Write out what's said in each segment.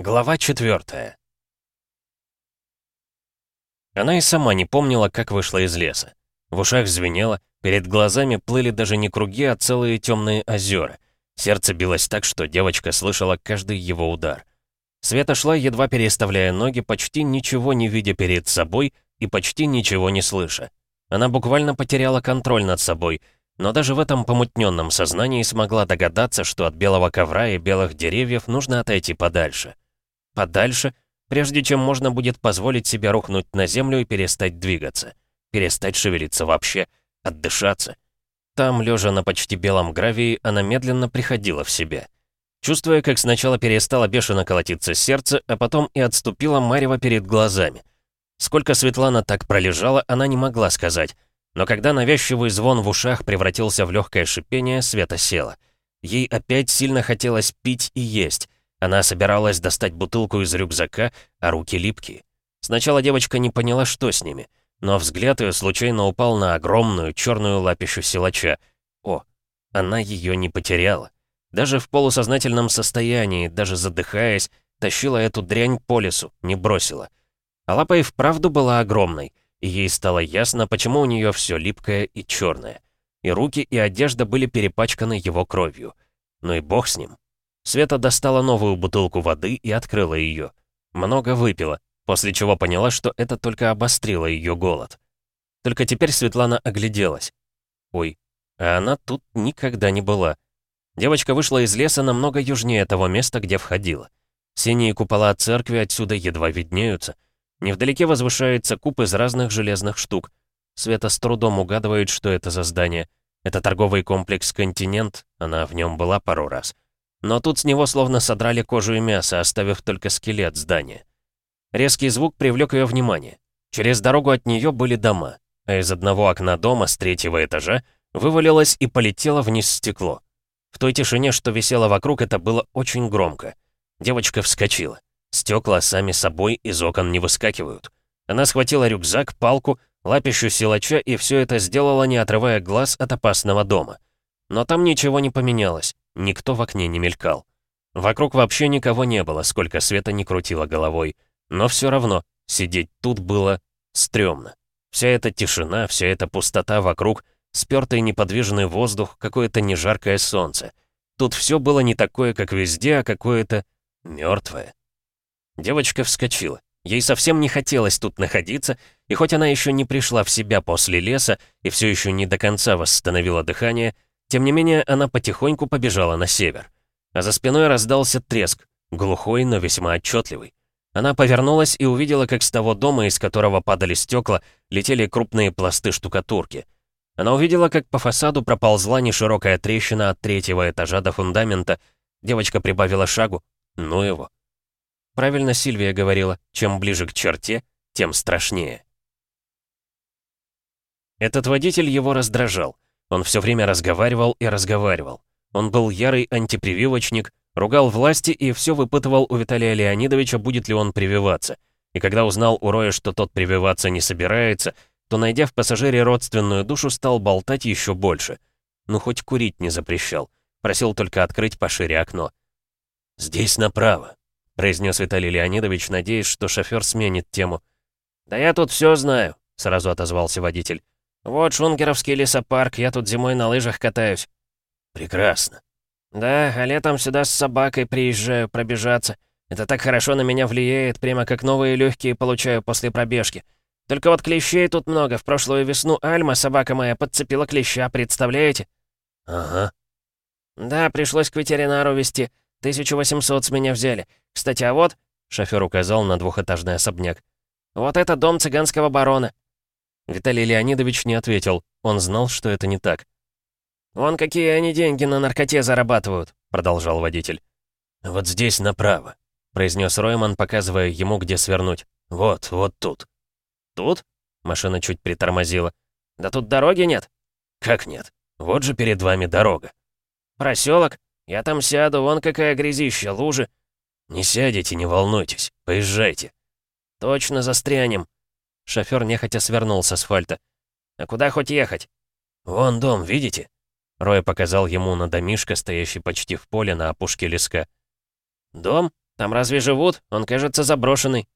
Глава четвертая. Она и сама не помнила, как вышла из леса. В ушах звенело, перед глазами плыли даже не круги, а целые темные озера. Сердце билось так, что девочка слышала каждый его удар. Света шла, едва переставляя ноги, почти ничего не видя перед собой и почти ничего не слыша. Она буквально потеряла контроль над собой, но даже в этом помутненном сознании смогла догадаться, что от белого ковра и белых деревьев нужно отойти подальше подальше, прежде чем можно будет позволить себе рухнуть на землю и перестать двигаться, перестать шевелиться вообще, отдышаться. Там, лежа на почти белом гравии, она медленно приходила в себя. Чувствуя, как сначала перестало бешено колотиться сердце, а потом и отступила Марева перед глазами. Сколько Светлана так пролежала, она не могла сказать. Но когда навязчивый звон в ушах превратился в легкое шипение, Света села. Ей опять сильно хотелось пить и есть. Она собиралась достать бутылку из рюкзака, а руки липкие. Сначала девочка не поняла, что с ними, но взгляд ее случайно упал на огромную черную лапищу силача. О, она ее не потеряла. Даже в полусознательном состоянии, даже задыхаясь, тащила эту дрянь по лесу, не бросила. А лапа и вправду была огромной, и ей стало ясно, почему у нее все липкое и черное. И руки, и одежда были перепачканы его кровью. Ну и бог с ним. Света достала новую бутылку воды и открыла ее. Много выпила, после чего поняла, что это только обострило ее голод. Только теперь Светлана огляделась. Ой, а она тут никогда не была. Девочка вышла из леса намного южнее того места, где входила. Синие купола церкви отсюда едва виднеются. Невдалеке возвышается куб из разных железных штук. Света с трудом угадывает, что это за здание. Это торговый комплекс «Континент», она в нем была пару раз. Но тут с него словно содрали кожу и мясо, оставив только скелет здания. Резкий звук привлек ее внимание. Через дорогу от нее были дома, а из одного окна дома с третьего этажа вывалилось и полетело вниз стекло. В той тишине, что висело вокруг, это было очень громко. Девочка вскочила. Стекла сами собой из окон не выскакивают. Она схватила рюкзак, палку, лапищу силача и все это сделала, не отрывая глаз от опасного дома. Но там ничего не поменялось. Никто в окне не мелькал. Вокруг вообще никого не было, сколько света не крутило головой. Но все равно, сидеть тут было стрёмно. Вся эта тишина, вся эта пустота вокруг, спёртый неподвижный воздух, какое-то нежаркое солнце. Тут все было не такое, как везде, а какое-то мертвое. Девочка вскочила. Ей совсем не хотелось тут находиться, и хоть она еще не пришла в себя после леса и все еще не до конца восстановила дыхание, тем не менее, она потихоньку побежала на север. А за спиной раздался треск, глухой, но весьма отчетливый. Она повернулась и увидела, как с того дома, из которого падали стекла, летели крупные пласты штукатурки. Она увидела, как по фасаду проползла неширокая трещина от третьего этажа до фундамента. Девочка прибавила шагу. Ну его. Правильно Сильвия говорила, чем ближе к черте, тем страшнее. Этот водитель его раздражал. Он все время разговаривал и разговаривал. Он был ярый антипрививочник, ругал власти и все выпытывал у Виталия Леонидовича, будет ли он прививаться. И когда узнал у Роя, что тот прививаться не собирается, то, найдя в пассажире родственную душу, стал болтать еще больше. Ну, хоть курить не запрещал. Просил только открыть пошире окно. «Здесь направо», — произнес Виталий Леонидович, надеясь, что шофер сменит тему. «Да я тут все знаю», — сразу отозвался водитель. «Вот Шунгеровский лесопарк, я тут зимой на лыжах катаюсь». «Прекрасно». «Да, а летом сюда с собакой приезжаю пробежаться. Это так хорошо на меня влияет, прямо как новые легкие получаю после пробежки. Только вот клещей тут много. В прошлую весну Альма, собака моя, подцепила клеща, представляете?» «Ага». «Да, пришлось к ветеринару везти. 1800 с меня взяли. Кстати, а вот...» — шофер указал на двухэтажный особняк. «Вот это дом цыганского барона. Виталий Леонидович не ответил. Он знал, что это не так. «Вон какие они деньги на наркоте зарабатывают», — продолжал водитель. «Вот здесь направо», — произнес Ройман, показывая ему, где свернуть. «Вот, вот тут». «Тут?» — машина чуть притормозила. «Да тут дороги нет». «Как нет? Вот же перед вами дорога». «Проселок? Я там сяду, вон какая грязища, лужи». «Не сядете, не волнуйтесь, поезжайте». «Точно застрянем», Шофер нехотя свернул с асфальта. «А куда хоть ехать?» «Вон дом, видите?» Рой показал ему на домишко, стоящий почти в поле на опушке леска. «Дом? Там разве живут? Он кажется заброшенный».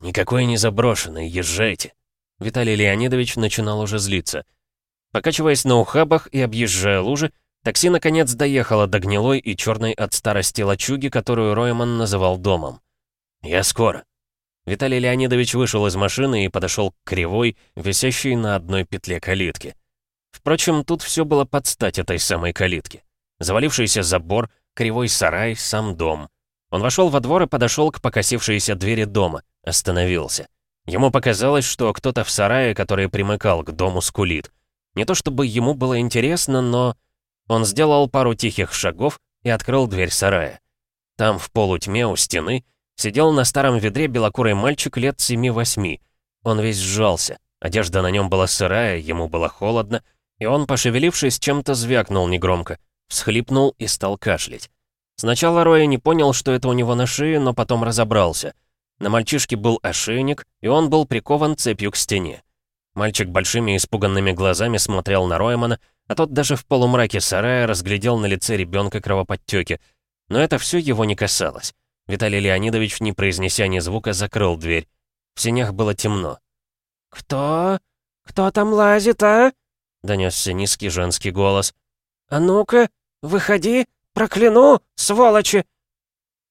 «Никакой не заброшенный, езжайте». Виталий Леонидович начинал уже злиться. Покачиваясь на ухабах и объезжая лужи, такси наконец доехало до гнилой и черной от старости лачуги, которую Ройман называл домом. «Я скоро». Виталий Леонидович вышел из машины и подошел к кривой, висящей на одной петле калитки. Впрочем, тут все было под стать этой самой калитке. Завалившийся забор, кривой сарай, сам дом. Он вошел во двор и подошел к покосившейся двери дома, остановился. Ему показалось, что кто-то в сарае, который примыкал к дому, скулит. Не то чтобы ему было интересно, но... Он сделал пару тихих шагов и открыл дверь сарая. Там, в полутьме у стены, сидел на старом ведре белокурый мальчик лет семи-восьми. Он весь сжался, одежда на нем была сырая, ему было холодно, и он, пошевелившись, чем-то звякнул негромко, всхлипнул и стал кашлять. Сначала Роя не понял, что это у него на шее, но потом разобрался. На мальчишке был ошейник, и он был прикован цепью к стене. Мальчик большими испуганными глазами смотрел на Роймана, а тот даже в полумраке сарая разглядел на лице ребенка кровоподтеки. Но это все его не касалось. Виталий Леонидович, не произнеся ни звука, закрыл дверь. В сенях было темно. «Кто? Кто там лазит, а?» — донесся низкий женский голос. «А ну-ка, выходи, прокляну, сволочи!»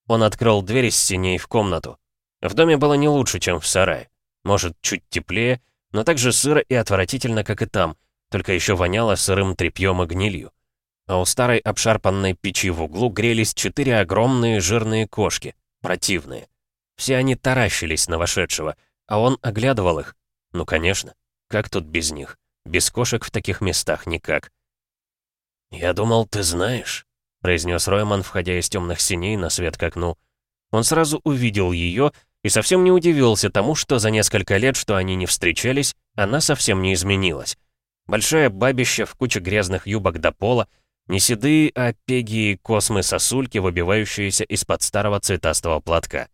Он открыл дверь из синей в комнату. В доме было не лучше, чем в сарае. Может, чуть теплее, но так же сыро и отвратительно, как и там, только еще воняло сырым тряпьем и гнилью. А у старой обшарпанной печи в углу грелись четыре огромные жирные кошки, противные. Все они таращились на вошедшего, а он оглядывал их. Ну, конечно, как тут без них? Без кошек в таких местах никак. «Я думал, ты знаешь», — произнес Ройман, входя из темных синей на свет к окну. Он сразу увидел ее и совсем не удивился тому, что за несколько лет, что они не встречались, она совсем не изменилась. Большая бабища в куче грязных юбок до пола, не седые, а пеги и космы-сосульки, выбивающиеся из-под старого цветастого платка.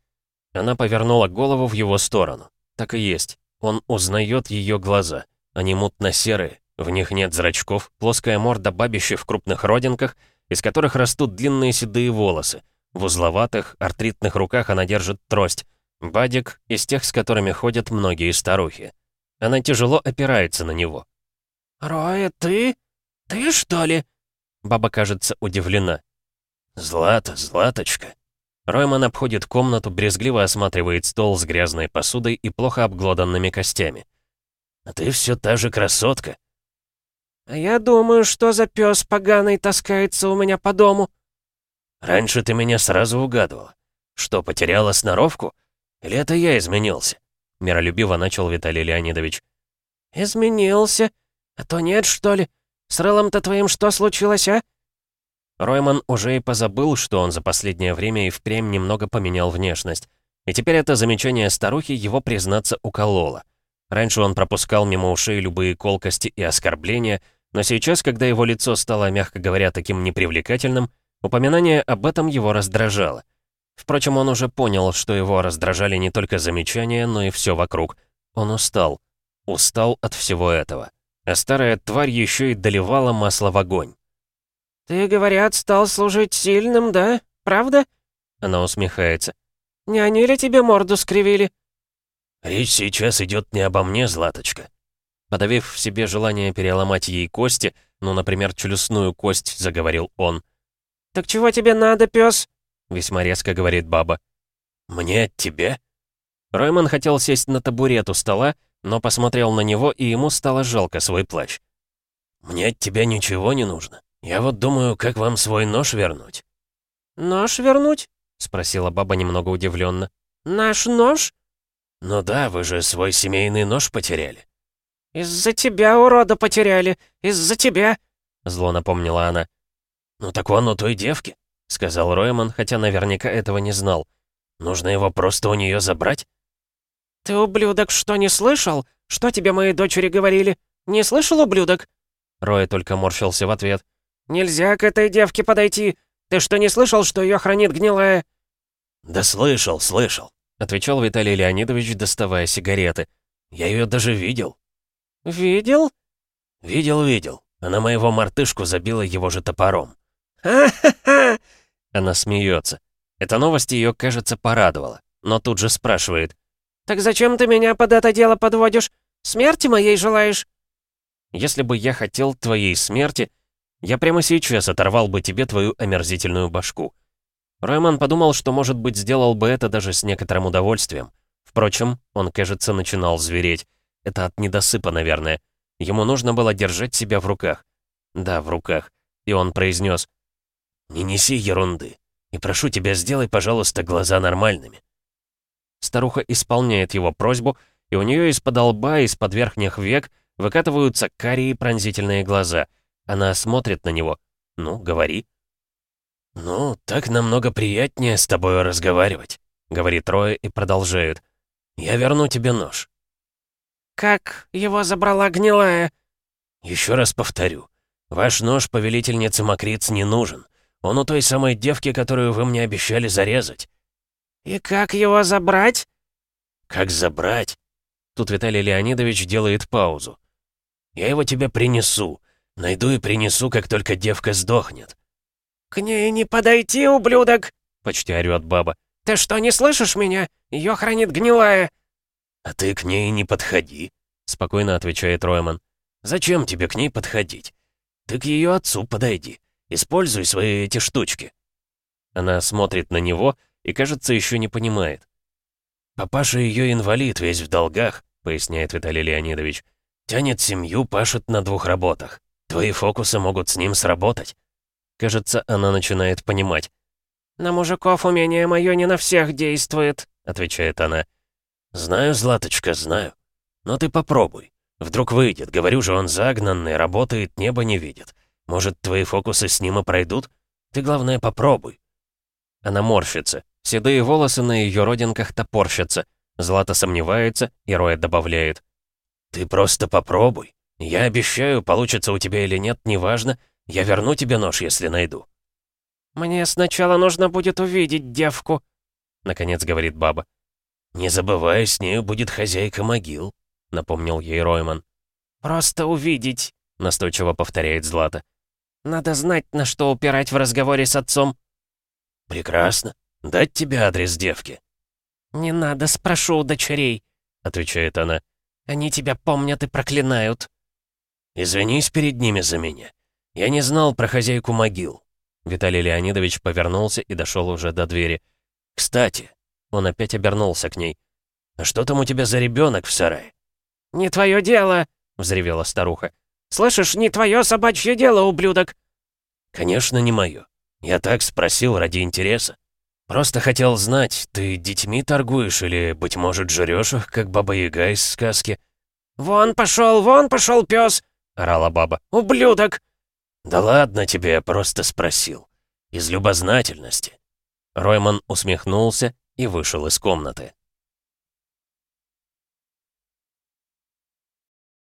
Она повернула голову в его сторону. Так и есть. Он узнает ее глаза. Они мутно-серые, в них нет зрачков, плоская морда бабища в крупных родинках, из которых растут длинные седые волосы. В узловатых, артритных руках она держит трость. Бадик из тех, с которыми ходят многие старухи. Она тяжело опирается на него. «Роя, ты? Ты, что ли?» Баба кажется удивлена. «Злата, Златочка». Ройман обходит комнату, брезгливо осматривает стол с грязной посудой и плохо обглоданными костями. «А ты все та же красотка». «А я думаю, что за пес поганый таскается у меня по дому». «Раньше ты меня сразу угадывала. Что, потеряла сноровку? Или это я изменился?» Миролюбиво начал Виталий Леонидович. «Изменился? А то нет, что ли? С Рэлом-то твоим что случилось, а?» Ройман уже и позабыл, что он за последнее время и впрямь немного поменял внешность. И теперь это замечание старухи его, признаться, укололо. Раньше он пропускал мимо ушей любые колкости и оскорбления, но сейчас, когда его лицо стало, мягко говоря, таким непривлекательным, упоминание об этом его раздражало. Впрочем, он уже понял, что его раздражали не только замечания, но и все вокруг. Он устал. Устал от всего этого. А старая тварь еще и доливала масло в огонь. «Ты, говорят, стал служить сильным, да? Правда?» Она усмехается. «Не они ли тебе морду скривили?» «Речь сейчас идет не обо мне, Златочка». Подавив в себе желание переломать ей кости, ну, например, челюстную кость, заговорил он. «Так чего тебе надо, пес? Весьма резко говорит баба. «Мне от тебя?» Ройман хотел сесть на табурет у стола, но посмотрел на него, и ему стало жалко свой плащ. «Мне от тебя ничего не нужно. Я вот думаю, как вам свой нож вернуть». «Нож вернуть?» — спросила баба немного удивленно. «Наш нож?» «Ну да, вы же свой семейный нож потеряли». «Из-за тебя, урода, потеряли! Из-за тебя!» — зло напомнила она. «Ну так он у той девки», — сказал Ройман, хотя наверняка этого не знал. «Нужно его просто у нее забрать?» «Ты, ублюдок, что, не слышал? Что тебе мои дочери говорили? Не слышал, ублюдок?» Рой только морщился в ответ. «Нельзя к этой девке подойти. Ты что, не слышал, что ее хранит гнилая?» «Да слышал, слышал», — отвечал Виталий Леонидович, доставая сигареты. «Я ее даже видел». «Видел?» «Видел, видел. Она моего мартышку забила его же топором». «Ха-ха-ха!» Она смеется. Эта новость ее, кажется, порадовала, но тут же спрашивает. «Так зачем ты меня под это дело подводишь? Смерти моей желаешь?» «Если бы я хотел твоей смерти, я прямо сейчас оторвал бы тебе твою омерзительную башку». Ройман подумал, что, может быть, сделал бы это даже с некоторым удовольствием. Впрочем, он, кажется, начинал звереть. Это от недосыпа, наверное. Ему нужно было держать себя в руках. Да, в руках. И он произнес: «Не неси ерунды. И прошу тебя, сделай, пожалуйста, глаза нормальными». Старуха исполняет его просьбу, и у нее из-под лба, из-под верхних век выкатываются карие пронзительные глаза. Она смотрит на него. «Ну, говори». «Ну, так намного приятнее с тобой разговаривать», — говорит Роя и продолжает. «Я верну тебе нож». «Как его забрала гнилая?» «Еще раз повторю. Ваш нож, повелительнице Макриц, не нужен. Он у той самой девки, которую вы мне обещали зарезать». «И как его забрать?» «Как забрать?» Тут Виталий Леонидович делает паузу. «Я его тебе принесу. Найду и принесу, как только девка сдохнет». «К ней не подойти, ублюдок!» — почти орёт баба. «Ты что, не слышишь меня? Ее хранит гнилая!» «А ты к ней не подходи», — спокойно отвечает Ройман. «Зачем тебе к ней подходить? Ты к ее отцу подойди. Используй свои эти штучки». Она смотрит на него и, кажется, еще не понимает. «Папаша ее инвалид, весь в долгах», — поясняет Виталий Леонидович. «Тянет семью, пашет на двух работах. Твои фокусы могут с ним сработать». Кажется, она начинает понимать. «На мужиков умение мое не на всех действует», — отвечает она. «Знаю, Златочка, знаю. Но ты попробуй. Вдруг выйдет. Говорю же, он загнанный, работает, небо не видит. Может, твои фокусы с ним и пройдут? Ты, главное, попробуй». Она морщится. Седые волосы на ее родинках топорщатся. Злата сомневается, и Роя добавляет. «Ты просто попробуй. Я обещаю, получится у тебя или нет, неважно. Я верну тебе нож, если найду». «Мне сначала нужно будет увидеть девку», — наконец говорит баба. «Не забывай, с нею будет хозяйка могил», — напомнил ей Ройман. «Просто увидеть», — настойчиво повторяет Злата. «Надо знать, на что упирать в разговоре с отцом». «Прекрасно. Дать тебе адрес девки?» «Не надо, спрошу у дочерей», — отвечает она. «Они тебя помнят и проклинают». «Извинись перед ними за меня. Я не знал про хозяйку могил». Виталий Леонидович повернулся и дошел уже до двери. «Кстати», — он опять обернулся к ней. «А что там у тебя за ребенок в сарае?» «Не твое дело», — взревела старуха. «Слышишь, не твое собачье дело, ублюдок!» «Конечно, не мое. Я так спросил ради интереса. Просто хотел знать, ты детьми торгуешь или, быть может, жрешь их, как Баба-Яга из сказки?» «Вон пошел, вон пошел пес!» — орала баба. «Ублюдок!» «Да ладно тебе, я просто спросил. Из любознательности». Ройман усмехнулся и вышел из комнаты.